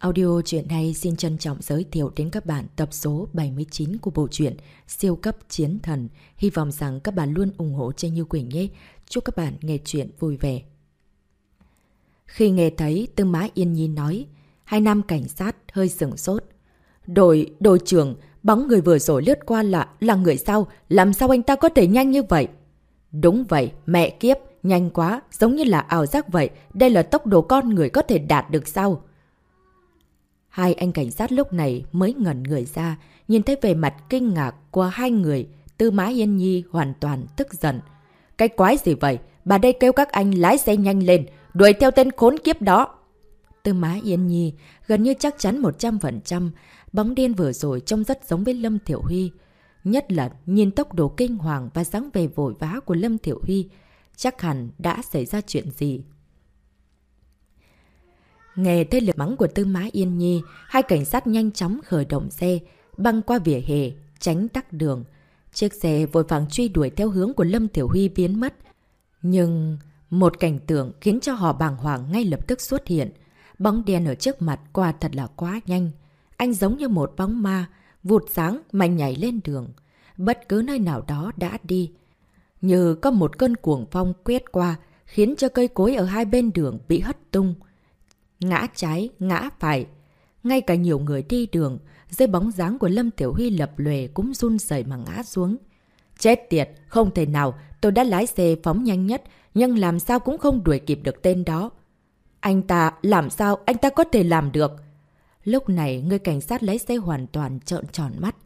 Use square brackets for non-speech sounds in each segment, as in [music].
Audio truyện hay xin trân trọng giới thiệu đến các bạn tập số 79 của bộ truyện Siêu cấp chiến thần. Hy vọng rằng các bạn luôn ủng hộ cho Như Quỳnh nhé. Chúc các bạn nghe truyện vui vẻ. Khi nghe thấy Tư Mã Yên Nhi nói, hai nam cảnh sát hơi sửng sốt. Đội, đội trưởng, bóng người vừa rồi lướt qua là, là người sao? Làm sao anh ta có thể nhanh như vậy? Đúng vậy, mẹ kiếp, nhanh quá, giống như là ảo giác vậy. Đây là tốc độ con người có thể đạt được sao? Hai anh cảnh sát lúc này mới ngẩn người ra, nhìn thấy về mặt kinh ngạc của hai người, Tư Mã Yên Nhi hoàn toàn tức giận. Cái quái gì vậy? Bà đây kêu các anh lái xe nhanh lên, đuổi theo tên khốn kiếp đó. Tư Mã Yên Nhi gần như chắc chắn 100%, bóng điên vừa rồi trông rất giống với Lâm Thiểu Huy. Nhất là nhìn tốc độ kinh hoàng và dáng về vội vã của Lâm Thiểu Huy, chắc hẳn đã xảy ra chuyện gì. Nghe thấy lực mắng của Tư Mã Yên Nhi, hai cảnh sát nhanh chóng khởi động xe, băng qua vỉa hè, tránh tắc đường. Chiếc xe vội vàng truy đuổi theo hướng của Lâm Tiểu Huy biến mất. Nhưng một cảnh tượng khiến cho họ bàng hoàng ngay lập tức xuất hiện. Bóng đen ở trước mặt qua thật là quá nhanh. Anh giống như một bóng ma, vụt sáng mà nhảy lên đường. Bất cứ nơi nào đó đã đi. Như có một cơn cuồng phong quét qua, khiến cho cây cối ở hai bên đường bị hất tung ngã trái, ngã phải. Ngay cả nhiều người đi đường, dưới bóng dáng của Lâm Tiểu Huy lập lề cũng run rẩy mà ngã xuống. Chết tiệt, không thể nào, tôi đã lái xe phóng nhanh nhất, nhưng làm sao cũng không đuổi kịp được tên đó. Anh ta, làm sao anh ta có thể làm được? Lúc này, người cảnh sát lái xe hoàn toàn trợn tròn mắt.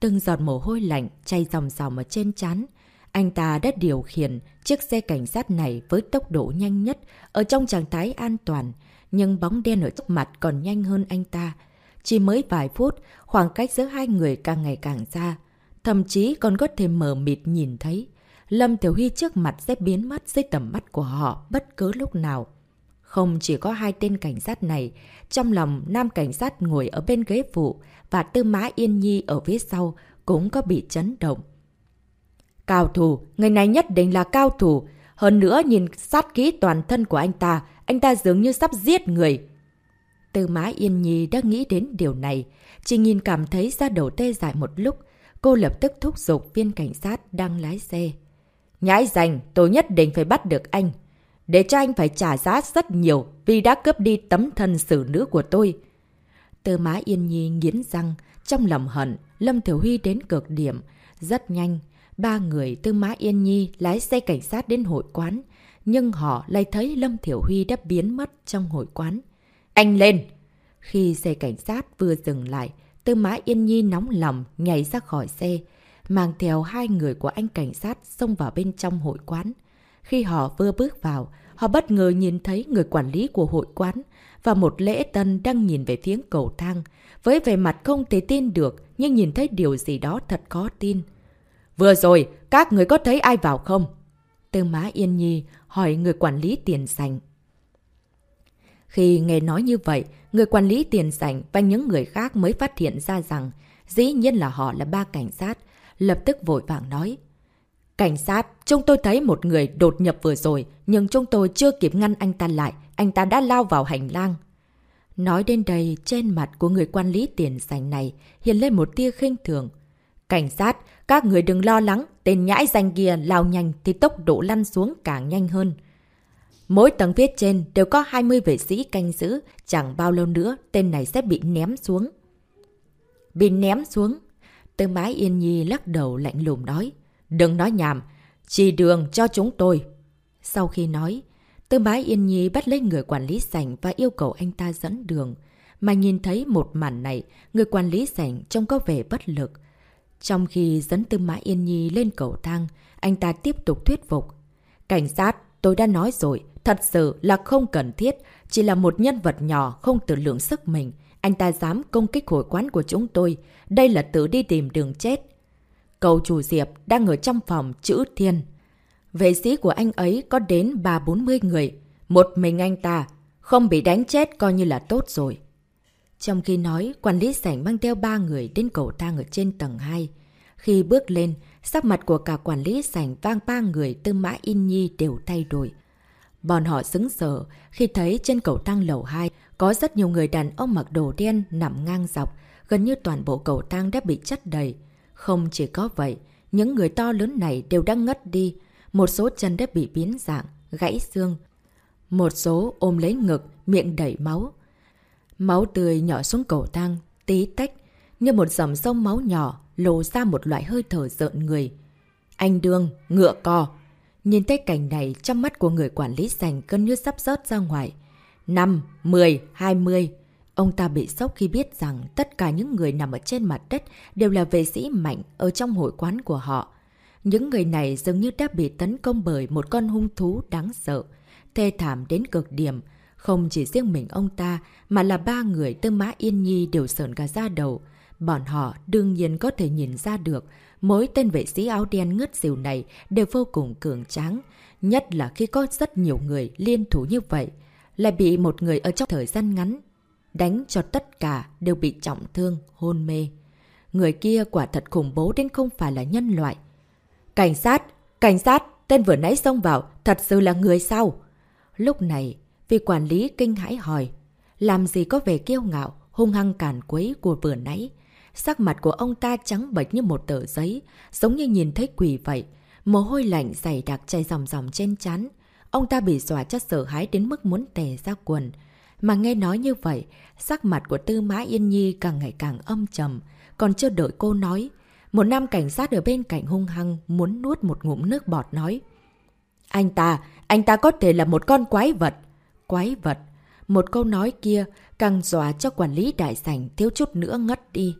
Từng giọt mồ hôi lạnh chay dòng dòng ở trên chán. Anh ta đã điều khiển chiếc xe cảnh sát này với tốc độ nhanh nhất, ở trong trạng thái an toàn, nhưng bóng đen ở trước mặt còn nhanh hơn anh ta. Chỉ mới vài phút, khoảng cách giữa hai người càng ngày càng xa. Thậm chí còn có thể mờ mịt nhìn thấy. Lâm Tiểu Huy trước mặt sẽ biến mất dưới tầm mắt của họ bất cứ lúc nào. Không chỉ có hai tên cảnh sát này, trong lòng nam cảnh sát ngồi ở bên ghế phụ và tư mã Yên Nhi ở phía sau cũng có bị chấn động. Cao thủ, người này nhất định là cao thủ. Hơn nữa nhìn sát kỹ toàn thân của anh ta, anh ta dường như sắp giết người. Tư mã Yên Nhi đã nghĩ đến điều này. Chỉ nhìn cảm thấy ra đầu tê dại một lúc. Cô lập tức thúc giục viên cảnh sát đang lái xe. Nhãi dành, tôi nhất định phải bắt được anh. Để cho anh phải trả giá rất nhiều vì đã cướp đi tấm thân xử nữ của tôi. Tư mã Yên Nhi nghiến răng, trong lòng hận, Lâm Thiểu Huy đến cực điểm. Rất nhanh, ba người Tư mã Yên Nhi lái xe cảnh sát đến hội quán nhưng họ lại thấy Lâm Thiểu Huy đã biến mất trong hội quán. Anh lên! Khi xe cảnh sát vừa dừng lại, Tư Mã Yên Nhi nóng lòng nhảy ra khỏi xe, mang theo hai người của anh cảnh sát xông vào bên trong hội quán. Khi họ vừa bước vào, họ bất ngờ nhìn thấy người quản lý của hội quán và một lễ tân đang nhìn về phía cầu thang, với vẻ mặt không thể tin được nhưng nhìn thấy điều gì đó thật khó tin. Vừa rồi, các người có thấy ai vào không? Tư Mã Yên Nhi hỏi người quản lý tiền sành. Khi nghe nói như vậy, người quản lý tiền sành và những người khác mới phát hiện ra rằng dĩ nhiên là họ là ba cảnh sát, lập tức vội vàng nói. Cảnh sát, chúng tôi thấy một người đột nhập vừa rồi, nhưng chúng tôi chưa kịp ngăn anh ta lại, anh ta đã lao vào hành lang. Nói đến đây, trên mặt của người quản lý tiền sành này hiện lên một tia khinh thường. Cảnh sát, các người đừng lo lắng, tên nhãi danh kia lao nhanh thì tốc độ lăn xuống càng nhanh hơn. Mỗi tầng viết trên đều có 20 vệ sĩ canh giữ, chẳng bao lâu nữa tên này sẽ bị ném xuống. Bị ném xuống. Tư mái yên nhi lắc đầu lạnh lùng nói. Đừng nói nhảm, chỉ đường cho chúng tôi. Sau khi nói, tư bái yên nhi bắt lấy người quản lý sảnh và yêu cầu anh ta dẫn đường. Mà nhìn thấy một màn này, người quản lý sảnh trông có vẻ bất lực. Trong khi dẫn Tư Mã Yên Nhi lên cầu thang, anh ta tiếp tục thuyết phục. Cảnh sát, tôi đã nói rồi, thật sự là không cần thiết, chỉ là một nhân vật nhỏ không tự lượng sức mình. Anh ta dám công kích hội quán của chúng tôi, đây là tự đi tìm đường chết. Cầu chủ Diệp đang ở trong phòng chữ thiên. Vệ sĩ của anh ấy có đến 3-40 người, một mình anh ta, không bị đánh chết coi như là tốt rồi. Trong khi nói, quản lý sảnh mang theo ba người đến cầu thang ở trên tầng 2. Khi bước lên, sắc mặt của cả quản lý sảnh vang ba người tư mã in nhi đều thay đổi. Bọn họ xứng sở khi thấy trên cầu thang lầu 2 có rất nhiều người đàn ông mặc đồ đen nằm ngang dọc, gần như toàn bộ cầu thang đã bị chất đầy. Không chỉ có vậy, những người to lớn này đều đang ngất đi, một số chân đã bị biến dạng, gãy xương. Một số ôm lấy ngực, miệng đẩy máu. Máu tươi nhỏ xuống cầu thang, tí tách, như một dòng sông máu nhỏ, lộ ra một loại hơi thở rợn người. Anh đương, ngựa co. Nhìn thấy cảnh này, trong mắt của người quản lý sành cơn như sắp rớt ra ngoài. 5, 10, 20. Ông ta bị sốc khi biết rằng tất cả những người nằm ở trên mặt đất đều là vệ sĩ mạnh ở trong hội quán của họ. Những người này dường như đã bị tấn công bởi một con hung thú đáng sợ, thê thảm đến cực điểm. Không chỉ riêng mình ông ta, mà là ba người tư mã Yên Nhi đều sợn cả da đầu. Bọn họ đương nhiên có thể nhìn ra được, mỗi tên vệ sĩ áo đen ngất xỉu này đều vô cùng cường tráng. Nhất là khi có rất nhiều người liên thủ như vậy, lại bị một người ở trong thời gian ngắn đánh cho tất cả đều bị trọng thương, hôn mê. Người kia quả thật khủng bố đến không phải là nhân loại. Cảnh sát! Cảnh sát! Tên vừa nãy xông vào, thật sự là người sao? Lúc này, vì quản lý kinh hãi hỏi, làm gì có vẻ kiêu ngạo, hung hăng cản quấy của vừa nãy. Sắc mặt của ông ta trắng bệch như một tờ giấy, giống như nhìn thấy quỷ vậy. Mồ hôi lạnh dày đặc chảy dòng dòng trên chán. Ông ta bị dọa cho sợ hãi đến mức muốn tè ra quần. Mà nghe nói như vậy, sắc mặt của Tư Mã Yên Nhi càng ngày càng âm trầm. Còn chưa đợi cô nói, một nam cảnh sát ở bên cạnh hung hăng muốn nuốt một ngụm nước bọt nói. Anh ta, anh ta có thể là một con quái vật. Quái vật. Một câu nói kia càng dọa cho quản lý đại sảnh thiếu chút nữa ngất đi.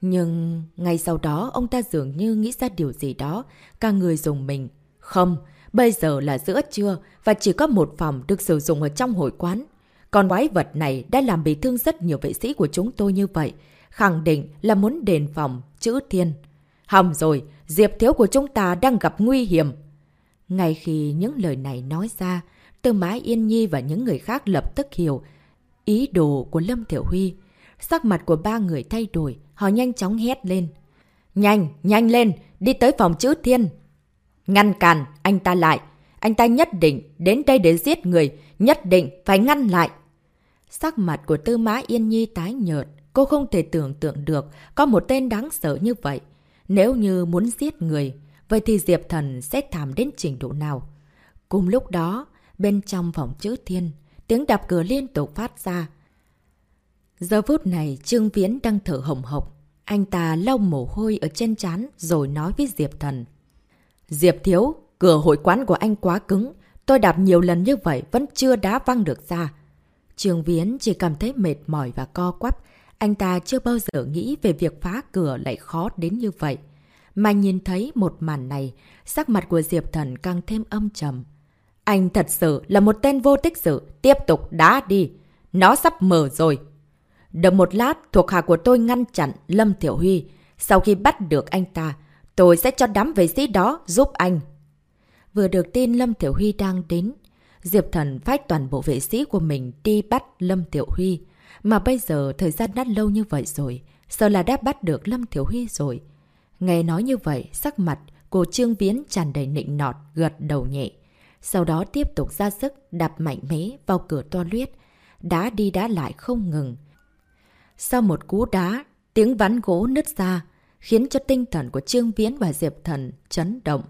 Nhưng ngay sau đó ông ta dường như nghĩ ra điều gì đó, cả người dùng mình. Không, bây giờ là giữa trưa và chỉ có một phòng được sử dụng ở trong hội quán. còn quái vật này đã làm bị thương rất nhiều vệ sĩ của chúng tôi như vậy. Khẳng định là muốn đền phòng, chữ thiên. Hỏng rồi, Diệp Thiếu của chúng ta đang gặp nguy hiểm. Ngay khi những lời này nói ra, Tư Mã Yên Nhi và những người khác lập tức hiểu ý đồ của Lâm Thiểu Huy. Sắc mặt của ba người thay đổi, họ nhanh chóng hét lên. Nhanh, nhanh lên, đi tới phòng chữ thiên. Ngăn cản, anh ta lại. Anh ta nhất định đến đây để giết người, nhất định phải ngăn lại. Sắc mặt của Tư Mã Yên Nhi tái nhợt, cô không thể tưởng tượng được có một tên đáng sợ như vậy. Nếu như muốn giết người, vậy thì Diệp Thần sẽ thảm đến trình độ nào? Cùng lúc đó, bên trong phòng chữ thiên, tiếng đạp cửa liên tục phát ra. Giờ phút này, Trương Viễn đang thở hồng hộc. Anh ta lau mồ hôi ở trên trán rồi nói với Diệp Thần. Diệp Thiếu, cửa hội quán của anh quá cứng. Tôi đạp nhiều lần như vậy vẫn chưa đá văng được ra. Trường Viễn chỉ cảm thấy mệt mỏi và co quắp. Anh ta chưa bao giờ nghĩ về việc phá cửa lại khó đến như vậy. Mà nhìn thấy một màn này, sắc mặt của Diệp Thần càng thêm âm trầm. Anh thật sự là một tên vô tích sự, tiếp tục đá đi. Nó sắp mở rồi. Đợi một lát, thuộc hạ của tôi ngăn chặn Lâm Tiểu Huy. Sau khi bắt được anh ta, tôi sẽ cho đám vệ sĩ đó giúp anh. Vừa được tin Lâm Tiểu Huy đang đến, Diệp Thần phách toàn bộ vệ sĩ của mình đi bắt Lâm Tiểu Huy. Mà bây giờ thời gian đã lâu như vậy rồi, sợ là đã bắt được Lâm Tiểu Huy rồi. Nghe nói như vậy, sắc mặt của Trương Viễn tràn đầy nịnh nọt, gật đầu nhẹ. Sau đó tiếp tục ra sức đạp mạnh mẽ vào cửa toilet, đá đi đá lại không ngừng. Sau một cú đá, tiếng ván gỗ nứt ra, khiến cho tinh thần của Trương Viễn và Diệp Thần chấn động.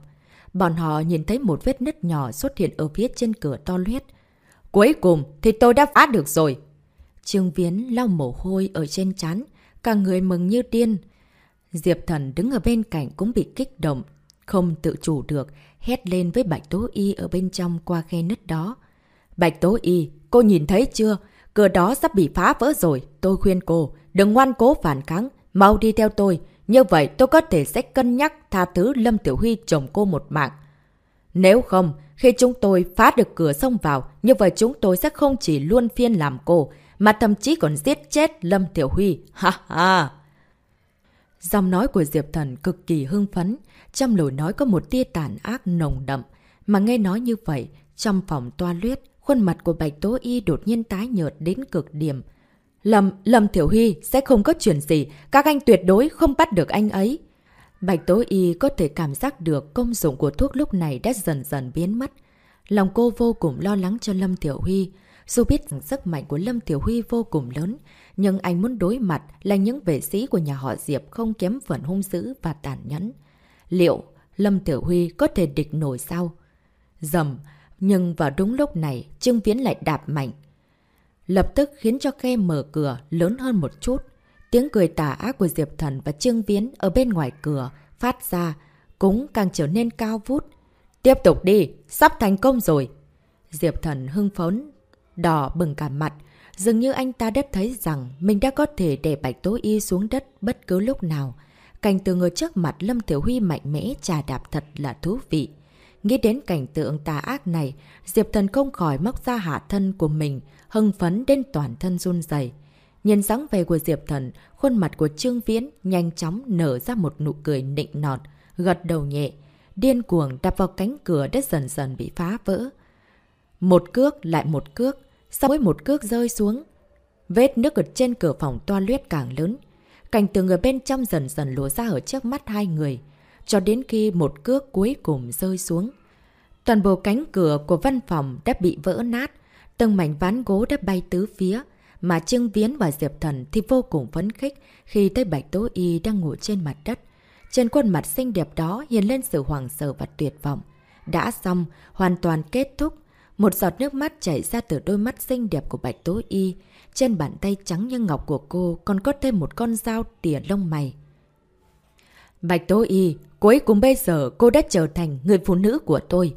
Bọn họ nhìn thấy một vết nứt nhỏ xuất hiện ở phía trên cửa toilet. Cuối cùng thì tôi đã phá được rồi. Trương Viễn lau mồ hôi ở trên chán, cả người mừng như điên. Diệp Thần đứng ở bên cạnh cũng bị kích động, không tự chủ được, hét lên với Bạch Tố Y ở bên trong qua khe nứt đó. Bạch Tố Y, cô nhìn thấy chưa? Cửa đó sắp bị phá vỡ rồi. Tôi khuyên cô, đừng ngoan cố phản kháng, mau đi theo tôi. Như vậy tôi có thể sẽ cân nhắc tha thứ Lâm Tiểu Huy chồng cô một mạng. Nếu không, khi chúng tôi phá được cửa xông vào, như vậy chúng tôi sẽ không chỉ luôn phiên làm cô, mà thậm chí còn giết chết Lâm Tiểu Huy. [laughs] Ha ha! Dòng nói của Diệp Thần cực kỳ hưng phấn, trong lời nói có một tia tàn ác nồng đậm. Mà nghe nói như vậy, trong phòng toa luyết, khuôn mặt của Bạch Tố Y đột nhiên tái nhợt đến cực điểm. Lâm, Lâm Thiểu Huy sẽ không có chuyện gì, các anh tuyệt đối không bắt được anh ấy. Bạch Tố Y có thể cảm giác được công dụng của thuốc lúc này đã dần dần biến mất. Lòng cô vô cùng lo lắng cho Lâm Tiểu Huy. Dù biết rằng sức mạnh của Lâm Tiểu Huy vô cùng lớn, nhưng anh muốn đối mặt là những vệ sĩ của nhà họ Diệp không kém phần hung dữ và tàn nhẫn. Liệu Lâm Tiểu Huy có thể địch nổi sao? Dầm, nhưng vào đúng lúc này, Trương Viễn lại đạp mạnh. Lập tức khiến cho khe mở cửa lớn hơn một chút. Tiếng cười tà ác của Diệp Thần và Trương Viễn ở bên ngoài cửa phát ra, cũng càng trở nên cao vút. Tiếp tục đi, sắp thành công rồi. Diệp Thần hưng phấn, đỏ bừng cả mặt. Dường như anh ta đã thấy rằng mình đã có thể để Bạch Tố Y xuống đất bất cứ lúc nào. Cảnh tượng người trước mặt Lâm Tiểu Huy mạnh mẽ trà đạp thật là thú vị. Nghĩ đến cảnh tượng tà ác này, Diệp Thần không khỏi móc ra hạ thân của mình, hưng phấn đến toàn thân run dày. Nhìn dáng về của Diệp Thần, khuôn mặt của Trương Viễn nhanh chóng nở ra một nụ cười nịnh nọt, gật đầu nhẹ, điên cuồng đập vào cánh cửa đã dần dần bị phá vỡ. Một cước lại một cước, sau mỗi một cước rơi xuống, vết nước ở trên cửa phòng toa luyết càng lớn. Cảnh từ người bên trong dần dần lùa ra ở trước mắt hai người, cho đến khi một cước cuối cùng rơi xuống. Toàn bộ cánh cửa của văn phòng đã bị vỡ nát, từng mảnh ván gỗ đã bay tứ phía, mà Trương Viễn và Diệp Thần thì vô cùng phấn khích khi thấy Bạch Tố Y đang ngủ trên mặt đất. Trên khuôn mặt xinh đẹp đó hiện lên sự hoàng sợ và tuyệt vọng. Đã xong, hoàn toàn kết thúc. Một giọt nước mắt chảy ra từ đôi mắt xinh đẹp của Bạch Tố Y. Trên bàn tay trắng như ngọc của cô còn có thêm một con dao tỉa lông mày. Bạch Tố Y, cuối cùng bây giờ cô đã trở thành người phụ nữ của tôi.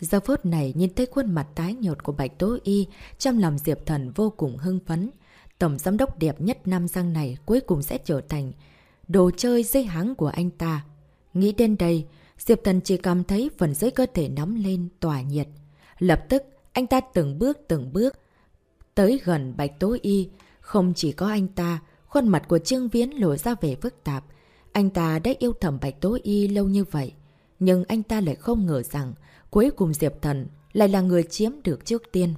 Giờ phút này nhìn thấy khuôn mặt tái nhợt của Bạch Tố Y, trong lòng Diệp Thần vô cùng hưng phấn. Tổng giám đốc đẹp nhất Nam Giang này cuối cùng sẽ trở thành đồ chơi dây háng của anh ta. Nghĩ đến đây, Diệp Thần chỉ cảm thấy phần dưới cơ thể nóng lên, tỏa nhiệt. Lập tức, anh ta từng bước từng bước tới gần Bạch Tố Y. Không chỉ có anh ta, khuôn mặt của Trương Viễn lộ ra vẻ phức tạp. Anh ta đã yêu thầm Bạch Tố Y lâu như vậy. Nhưng anh ta lại không ngờ rằng cuối cùng Diệp Thần lại là người chiếm được trước tiên.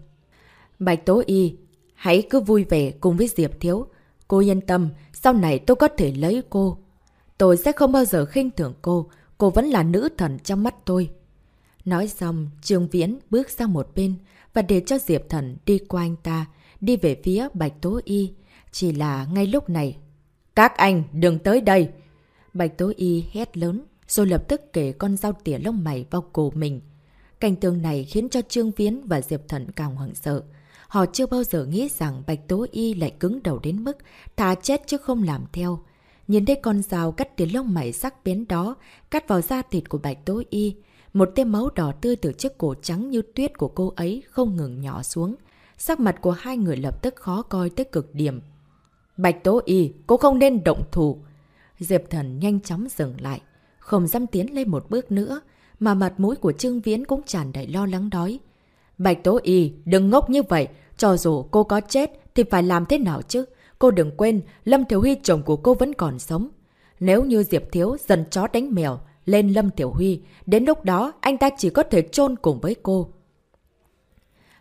Bạch Tố Y, hãy cứ vui vẻ cùng với Diệp Thiếu. Cô yên tâm, sau này tôi có thể lấy cô. Tôi sẽ không bao giờ khinh thường cô, cô vẫn là nữ thần trong mắt tôi. Nói xong, Trương Viễn bước sang một bên và để cho Diệp Thần đi qua anh ta, đi về phía Bạch Tố Y. Chỉ là ngay lúc này, các anh đừng tới đây! Bạch Tố Y hét lớn, rồi lập tức kể con dao tỉa lông mày vào cổ mình. Cảnh tường này khiến cho Trương Viễn và Diệp Thần càng hoảng sợ. Họ chưa bao giờ nghĩ rằng Bạch Tố Y lại cứng đầu đến mức thà chết chứ không làm theo. Nhìn thấy con dao cắt tỉa lông mày sắc bén đó, cắt vào da thịt của Bạch Tố Y. Một tia máu đỏ tươi từ chiếc cổ trắng như tuyết của cô ấy không ngừng nhỏ xuống. Sắc mặt của hai người lập tức khó coi tới cực điểm. Bạch Tố Y, cô không nên động thủ. Diệp Thần nhanh chóng dừng lại, không dám tiến lên một bước nữa, mà mặt mũi của Trương Viễn cũng tràn đầy lo lắng đói. Bạch Tố Y, đừng ngốc như vậy, cho dù cô có chết thì phải làm thế nào chứ? Cô đừng quên, Lâm thiếu Huy chồng của cô vẫn còn sống. Nếu như Diệp Thiếu dần chó đánh mèo lên Lâm Tiểu Huy, đến lúc đó anh ta chỉ có thể chôn cùng với cô.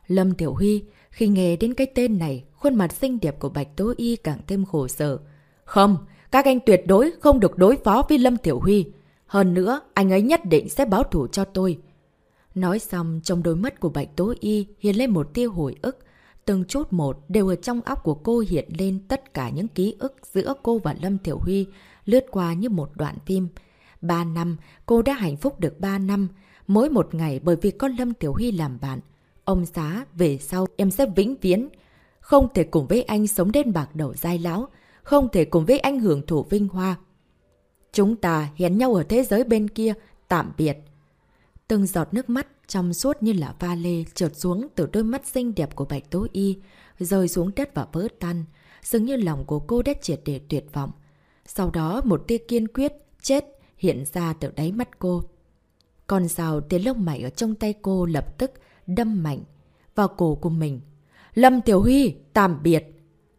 Lâm Tiểu Huy, khi nghe đến cái tên này, khuôn mặt xinh đẹp của Bạch Tố Y càng thêm khổ sở. Không, các anh tuyệt đối không được đối phó với Lâm Tiểu Huy. Hơn nữa, anh ấy nhất định sẽ báo thủ cho tôi. Nói xong, trong đôi mắt của Bạch Tố Y hiện lên một tia hồi ức. Từng chút một đều ở trong óc của cô hiện lên tất cả những ký ức giữa cô và Lâm Tiểu Huy lướt qua như một đoạn phim. Ba năm, cô đã hạnh phúc được ba năm. Mỗi một ngày bởi vì có Lâm Tiểu Huy làm bạn. Ông xá, về sau em sẽ vĩnh viễn. Không thể cùng với anh sống đến bạc đầu dai lão. Không thể cùng với anh hưởng thụ vinh hoa. Chúng ta hẹn nhau ở thế giới bên kia, tạm biệt. Từng giọt nước mắt trong suốt như là va lê trượt xuống từ đôi mắt xinh đẹp của Bạch Tố Y, rơi xuống đất và vỡ tan. Dường như lòng của cô đã triệt để tuyệt vọng. Sau đó một tia kiên quyết, chết hiện ra từ đáy mắt cô. con rào tia lông mày ở trong tay cô lập tức đâm mạnh vào cổ của mình. Lâm Tiểu Huy, tạm biệt!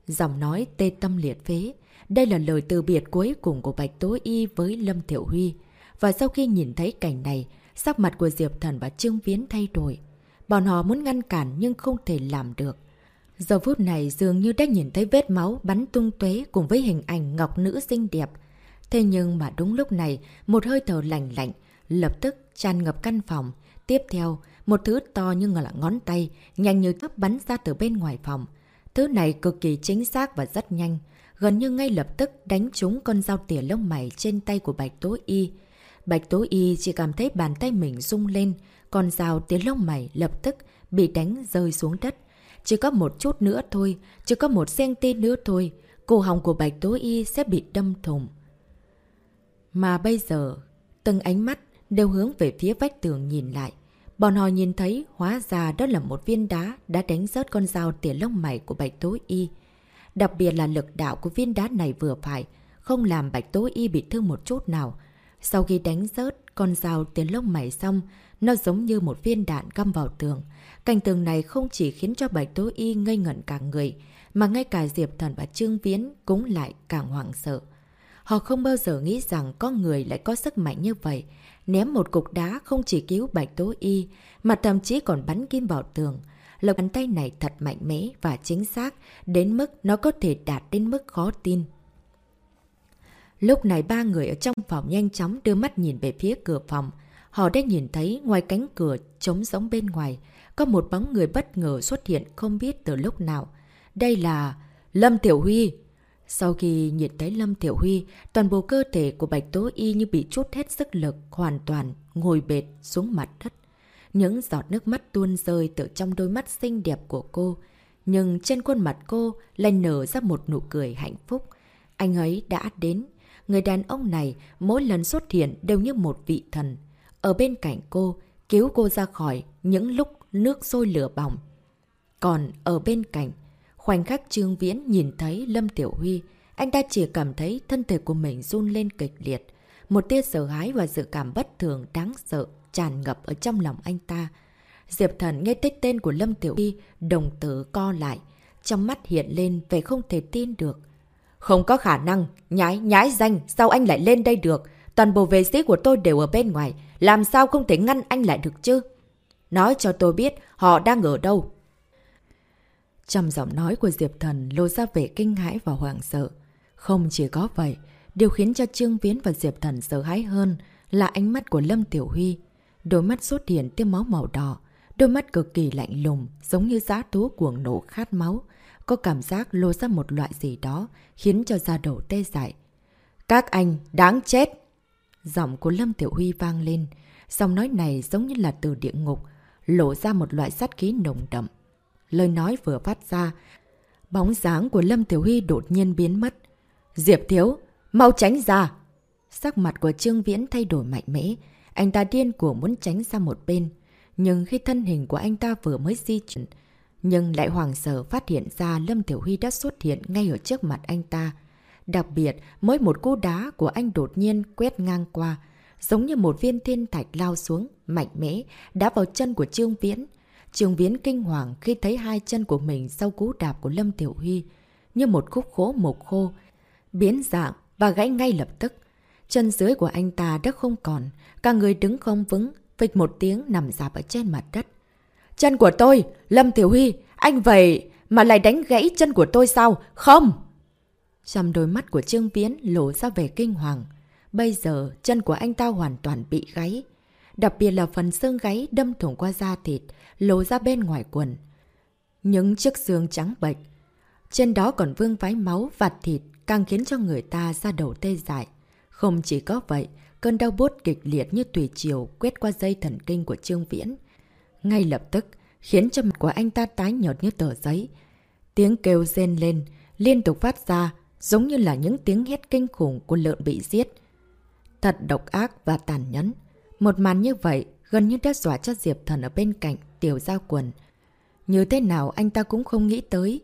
Giọng nói tê tâm liệt phế. Đây là lời từ biệt cuối cùng của Bạch Tố Y với Lâm Tiểu Huy. Và sau khi nhìn thấy cảnh này, sắc mặt của Diệp Thần và Trương Viễn thay đổi. Bọn họ muốn ngăn cản nhưng không thể làm được. Giờ phút này dường như đã nhìn thấy vết máu bắn tung tuế cùng với hình ảnh ngọc nữ xinh đẹp. Thế nhưng mà đúng lúc này, một hơi thở lạnh lạnh, lập tức tràn ngập căn phòng. Tiếp theo, một thứ to như là ngón tay, nhanh như chớp bắn ra từ bên ngoài phòng. Thứ này cực kỳ chính xác và rất nhanh, gần như ngay lập tức đánh trúng con dao tỉa lông mày trên tay của Bạch Tố Y. Bạch Tố Y chỉ cảm thấy bàn tay mình rung lên, con dao tỉa lông mày lập tức bị đánh rơi xuống đất. Chỉ có một chút nữa thôi, chỉ có một cm nữa thôi, cổ họng của Bạch Tố Y sẽ bị đâm thủng mà bây giờ, từng ánh mắt đều hướng về phía vách tường nhìn lại. Bọn họ nhìn thấy hóa ra đó là một viên đá đã đánh rớt con dao tỉa lông mày của Bạch Tố Y. Đặc biệt là lực đạo của viên đá này vừa phải, không làm Bạch Tố Y bị thương một chút nào. Sau khi đánh rớt con dao tỉa lông mày xong, nó giống như một viên đạn găm vào tường. Cảnh tường này không chỉ khiến cho Bạch Tố Y ngây ngẩn cả người, mà ngay cả Diệp Thần và Trương Viễn cũng lại càng hoảng sợ. Họ không bao giờ nghĩ rằng có người lại có sức mạnh như vậy, ném một cục đá không chỉ cứu Bạch Tố Y, mà thậm chí còn bắn kim vào tường. Lực bàn tay này thật mạnh mẽ và chính xác, đến mức nó có thể đạt đến mức khó tin. Lúc này ba người ở trong phòng nhanh chóng đưa mắt nhìn về phía cửa phòng. Họ đã nhìn thấy ngoài cánh cửa trống giống bên ngoài, có một bóng người bất ngờ xuất hiện không biết từ lúc nào. Đây là Lâm Tiểu Huy. Sau khi nhìn thấy Lâm Tiểu Huy, toàn bộ cơ thể của Bạch Tố Y như bị chút hết sức lực, hoàn toàn ngồi bệt xuống mặt đất. Những giọt nước mắt tuôn rơi từ trong đôi mắt xinh đẹp của cô. Nhưng trên khuôn mặt cô lại nở ra một nụ cười hạnh phúc. Anh ấy đã đến. Người đàn ông này mỗi lần xuất hiện đều như một vị thần. Ở bên cạnh cô, cứu cô ra khỏi những lúc nước sôi lửa bỏng. Còn ở bên cạnh, khoảnh khắc Trương Viễn nhìn thấy Lâm Tiểu Huy, anh ta chỉ cảm thấy thân thể của mình run lên kịch liệt. Một tia sợ hãi và dự cảm bất thường đáng sợ tràn ngập ở trong lòng anh ta. Diệp Thần nghe tích tên của Lâm Tiểu Huy, đồng tử co lại, trong mắt hiện lên vẻ không thể tin được. Không có khả năng, nhái, nhái danh, sao anh lại lên đây được? Toàn bộ vệ sĩ của tôi đều ở bên ngoài, làm sao không thể ngăn anh lại được chứ? Nói cho tôi biết họ đang ở đâu. Trong giọng nói của Diệp Thần lô ra vẻ kinh hãi và hoảng sợ. Không chỉ có vậy, điều khiến cho Trương Viễn và Diệp Thần sợ hãi hơn là ánh mắt của Lâm Tiểu Huy. Đôi mắt xuất hiện tiêm máu màu đỏ, đôi mắt cực kỳ lạnh lùng, giống như giá thú cuồng nổ khát máu. Có cảm giác lô ra một loại gì đó, khiến cho da đầu tê dại. Các anh, đáng chết! Giọng của Lâm Tiểu Huy vang lên. Giọng nói này giống như là từ địa ngục, lộ ra một loại sát khí nồng đậm. Lời nói vừa phát ra, bóng dáng của Lâm Tiểu Huy đột nhiên biến mất. Diệp Thiếu, mau tránh ra! Sắc mặt của Trương Viễn thay đổi mạnh mẽ, anh ta điên của muốn tránh ra một bên. Nhưng khi thân hình của anh ta vừa mới di chuyển, nhưng lại hoàng sợ phát hiện ra Lâm Tiểu Huy đã xuất hiện ngay ở trước mặt anh ta. Đặc biệt, mới một cú đá của anh đột nhiên quét ngang qua, giống như một viên thiên thạch lao xuống, mạnh mẽ, đá vào chân của Trương Viễn. Trương Viễn kinh hoàng khi thấy hai chân của mình sau cú đạp của Lâm Tiểu Huy, như một khúc khố mộc khô, biến dạng và gãy ngay lập tức. Chân dưới của anh ta đã không còn, cả người đứng không vững, phịch một tiếng nằm dạp ở trên mặt đất. Chân của tôi! Lâm Tiểu Huy! Anh vậy mà lại đánh gãy chân của tôi sao? Không! Trong đôi mắt của Trương Viễn lộ ra vẻ kinh hoàng. Bây giờ, chân của anh ta hoàn toàn bị gáy. Đặc biệt là phần xương gáy đâm thủng qua da thịt, lộ ra bên ngoài quần. Những chiếc xương trắng bệch. Trên đó còn vương vái máu và thịt càng khiến cho người ta ra đầu tê dại. Không chỉ có vậy, cơn đau bút kịch liệt như tùy chiều quét qua dây thần kinh của Trương Viễn. Ngay lập tức, khiến cho mặt của anh ta tái nhợt như tờ giấy. Tiếng kêu rên lên, liên tục phát ra, giống như là những tiếng hét kinh khủng của lợn bị giết. Thật độc ác và tàn nhẫn. Một màn như vậy gần như đã dọa cho Diệp Thần ở bên cạnh tiểu giao quần. Như thế nào anh ta cũng không nghĩ tới.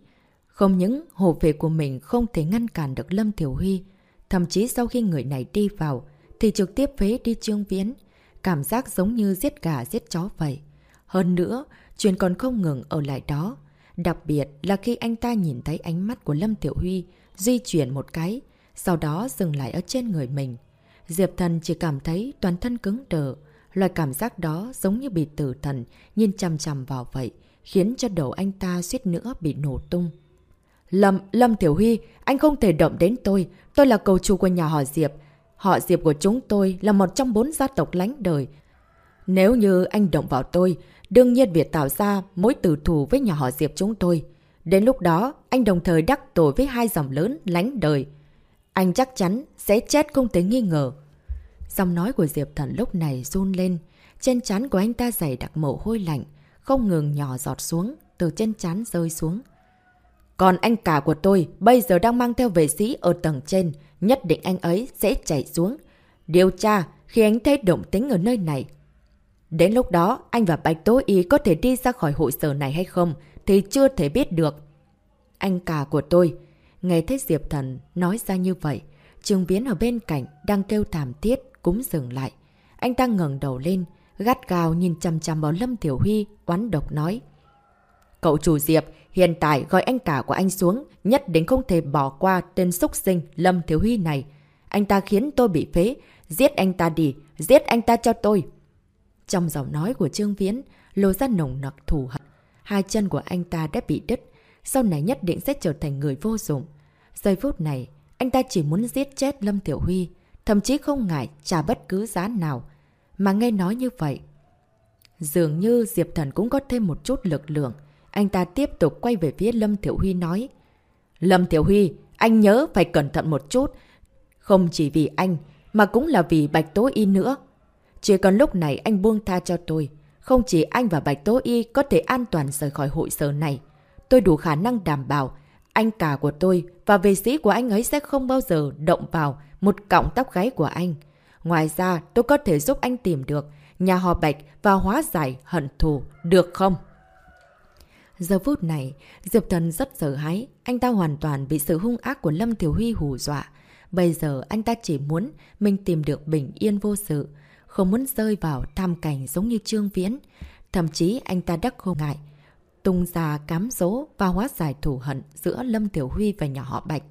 Không những hồ vệ của mình không thể ngăn cản được Lâm Thiểu Huy, thậm chí sau khi người này đi vào thì trực tiếp phế đi Trương Viễn. Cảm giác giống như giết gà giết chó vậy. Hơn nữa, chuyện còn không ngừng ở lại đó. Đặc biệt là khi anh ta nhìn thấy ánh mắt của Lâm Tiểu Huy di chuyển một cái, sau đó dừng lại ở trên người mình. Diệp Thần chỉ cảm thấy toàn thân cứng đờ. Loại cảm giác đó giống như bị tử thần nhìn chằm chằm vào vậy, khiến cho đầu anh ta suýt nữa bị nổ tung. Lâm, Lâm Tiểu Huy, anh không thể động đến tôi. Tôi là cầu chủ của nhà họ Diệp. Họ Diệp của chúng tôi là một trong bốn gia tộc lánh đời. Nếu như anh động vào tôi, đương nhiên việc tạo ra mối tử thù với nhà họ Diệp chúng tôi. Đến lúc đó, anh đồng thời đắc tội với hai dòng lớn lánh đời. Anh chắc chắn sẽ chết không thể nghi ngờ. Dòng nói của Diệp Thần lúc này run lên. Trên chán của anh ta dày đặc mồ hôi lạnh, không ngừng nhỏ giọt xuống, từ trên chán rơi xuống. Còn anh cả của tôi bây giờ đang mang theo vệ sĩ ở tầng trên, nhất định anh ấy sẽ chạy xuống. Điều tra khi anh thấy động tính ở nơi này. Đến lúc đó, anh và Bạch Tố Y có thể đi ra khỏi hội sở này hay không thì chưa thể biết được. Anh cả của tôi, nghe thấy Diệp Thần nói ra như vậy, Trường biến ở bên cạnh đang kêu thảm thiết cũng dừng lại. Anh ta ngẩng đầu lên, gắt gào nhìn chằm chằm vào Lâm Tiểu Huy, oán độc nói. Cậu chủ Diệp, hiện tại gọi anh cả của anh xuống, nhất định không thể bỏ qua tên xúc sinh Lâm Thiếu Huy này. Anh ta khiến tôi bị phế, giết anh ta đi, giết anh ta cho tôi. Trong giọng nói của Trương Viễn, lô ra nồng nặc thù hận. Hai chân của anh ta đã bị đứt, sau này nhất định sẽ trở thành người vô dụng. Giây phút này, anh ta chỉ muốn giết chết Lâm Tiểu Huy, thậm chí không ngại trả bất cứ giá nào. Mà nghe nói như vậy, dường như Diệp Thần cũng có thêm một chút lực lượng. Anh ta tiếp tục quay về phía Lâm Tiểu Huy nói. Lâm Tiểu Huy, anh nhớ phải cẩn thận một chút. Không chỉ vì anh, mà cũng là vì Bạch Tố Y nữa. Chỉ cần lúc này anh buông tha cho tôi. Không chỉ anh và Bạch Tố Y có thể an toàn rời khỏi hội sở này. Tôi đủ khả năng đảm bảo anh cả của tôi và vệ sĩ của anh ấy sẽ không bao giờ động vào một cọng tóc gáy của anh. Ngoài ra, tôi có thể giúp anh tìm được nhà họ Bạch và hóa giải hận thù, được không? Giờ phút này, Diệp Thần rất sợ hãi. Anh ta hoàn toàn bị sự hung ác của Lâm Thiểu Huy hù dọa. Bây giờ anh ta chỉ muốn mình tìm được bình yên vô sự, không muốn rơi vào tham cảnh giống như Trương Viễn. Thậm chí anh ta đắc không ngại. Tung ra cám dỗ và hóa giải thù hận giữa Lâm Tiểu Huy và nhà họ Bạch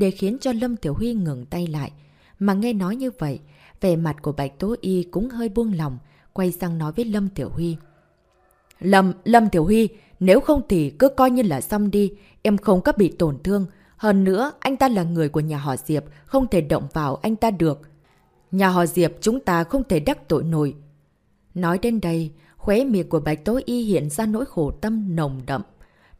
để khiến cho Lâm Tiểu Huy ngừng tay lại. Mà nghe nói như vậy, vẻ mặt của Bạch Tố Y cũng hơi buông lòng, quay sang nói với Lâm Tiểu Huy. Lâm, Lâm Tiểu Huy, nếu không thì cứ coi như là xong đi, em không có bị tổn thương. Hơn nữa, anh ta là người của nhà họ Diệp, không thể động vào anh ta được. Nhà họ Diệp chúng ta không thể đắc tội nổi. Nói đến đây, khóe miệng của Bạch Tố Y hiện ra nỗi khổ tâm nồng đậm.